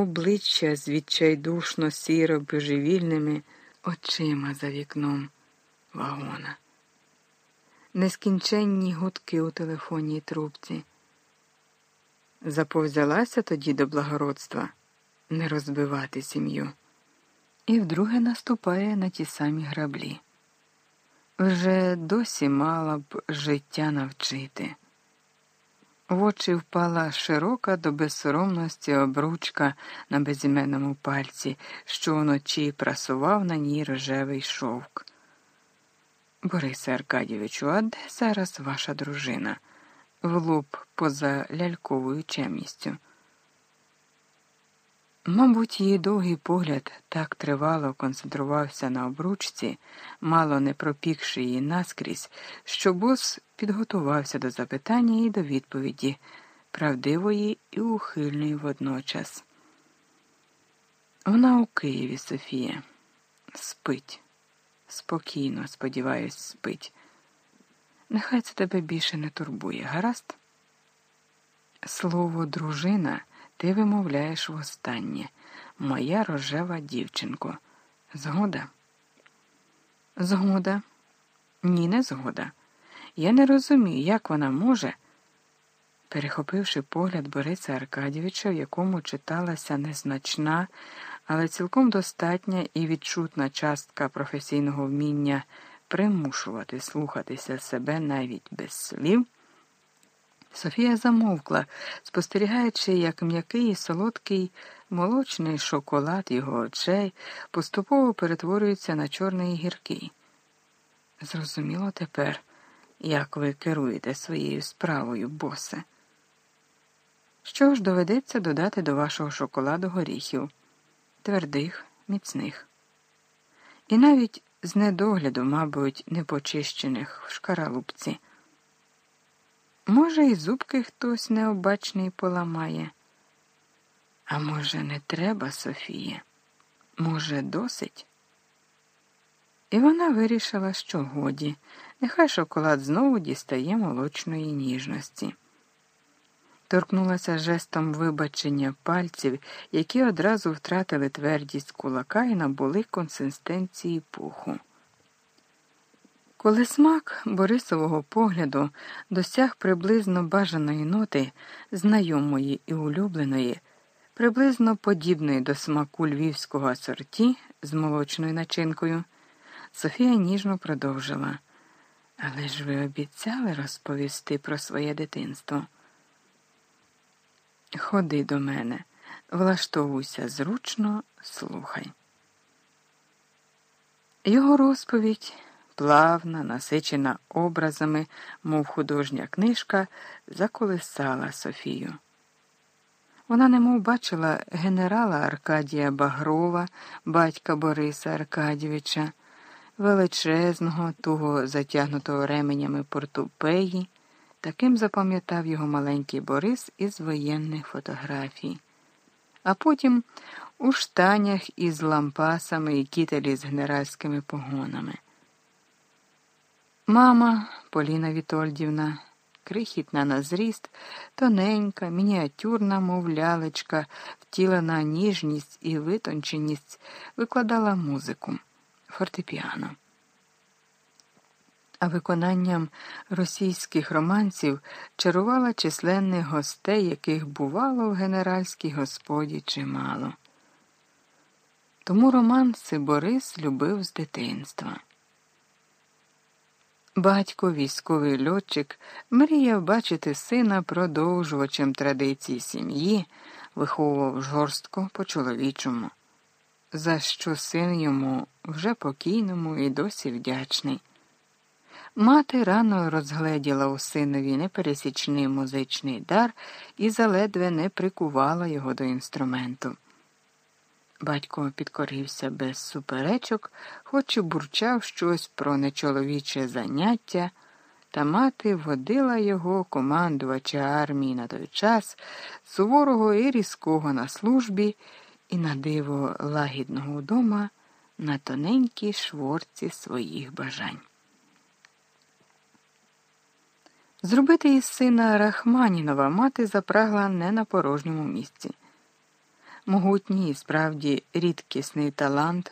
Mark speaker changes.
Speaker 1: обличчя з відчайдушно сіро божевільними очима за вікном вагона, нескінченні гудки у телефонній трубці. Заповзялася тоді до благородства не розбивати сім'ю, і вдруге наступає на ті самі граблі. Вже досі мала б життя навчити. В очі впала широка до безсоромності обручка на безіменному пальці, що вночі прасував на ній рожевий шовк. Борисе Аркадійовичу, а де зараз ваша дружина? влуп поза ляльковою чемністю. Мабуть, її довгий погляд так тривало концентрувався на обручці, мало не пропікши її наскрізь, що бос підготувався до запитання і до відповіді, правдивої і ухильної водночас. Вона у Києві, Софія, спить. Спокійно, сподіваюсь, спить. Нехай це тебе більше не турбує, гаразд? Слово дружина ти вимовляєш востаннє, моя рожева дівчинко. Згода? Згода? Ні, не згода. Я не розумію, як вона може, перехопивши погляд Бориса Аркадійовича, в якому читалася незначна, але цілком достатня і відчутна частка професійного вміння примушувати слухатися себе навіть без слів. Софія замовкла, спостерігаючи, як м'який і солодкий молочний шоколад його очей поступово перетворюється на чорний гіркий. Зрозуміло тепер, як ви керуєте своєю справою, босе. Що ж доведеться додати до вашого шоколаду горіхів, твердих, міцних. І навіть з недогляду, мабуть, непочищених в шкаралупці. Може, і зубки хтось необачний поламає. А може, не треба, Софія? Може, досить? І вона вирішила, що годі, нехай шоколад знову дістає молочної ніжності. Торкнулася жестом вибачення пальців, які одразу втратили твердість кулака і набули консистенції пуху. Коли смак Борисового погляду досяг приблизно бажаної ноти, знайомої і улюбленої, приблизно подібної до смаку львівського асорті з молочною начинкою, Софія ніжно продовжила. Але ж ви обіцяли розповісти про своє дитинство. Ходи до мене, влаштовуйся зручно, слухай. Його розповідь плавна, насичена образами, мов художня книжка, заколисала Софію. Вона немов бачила генерала Аркадія Багрова, батька Бориса Аркадійовича, величезного, туго затягнутого ременями портупеї. Таким запам'ятав його маленький Борис із воєнних фотографій. А потім у штанях із лампасами і кітелі з генеральськими погонами. Мама Поліна Вітольдівна, крихітна на зріст, тоненька, мініатюрна, мов лялечка, втілена ніжність і витонченість, викладала музику, фортепіано. А виконанням російських романців чарувала численних гостей, яких бувало в генеральській господі чимало. Тому романси Борис любив з дитинства. Батько, військовий льотчик, мріяв бачити сина продовжувачем традицій сім'ї, виховував жорстко по чоловічому, за що син йому вже покійному і досі вдячний. Мати рано розгледіла у синові непересічний музичний дар і заледве не прикувала його до інструменту. Батько підкорився без суперечок, хоч і бурчав щось про нечоловіче заняття, та мати водила його, командувача армії на той час, суворого і різкого на службі, і на диво лагідного вдома на тоненькій шворці своїх бажань. Зробити із сина Рахманінова мати запрагла не на порожньому місці. Могутній справді рідкісний талант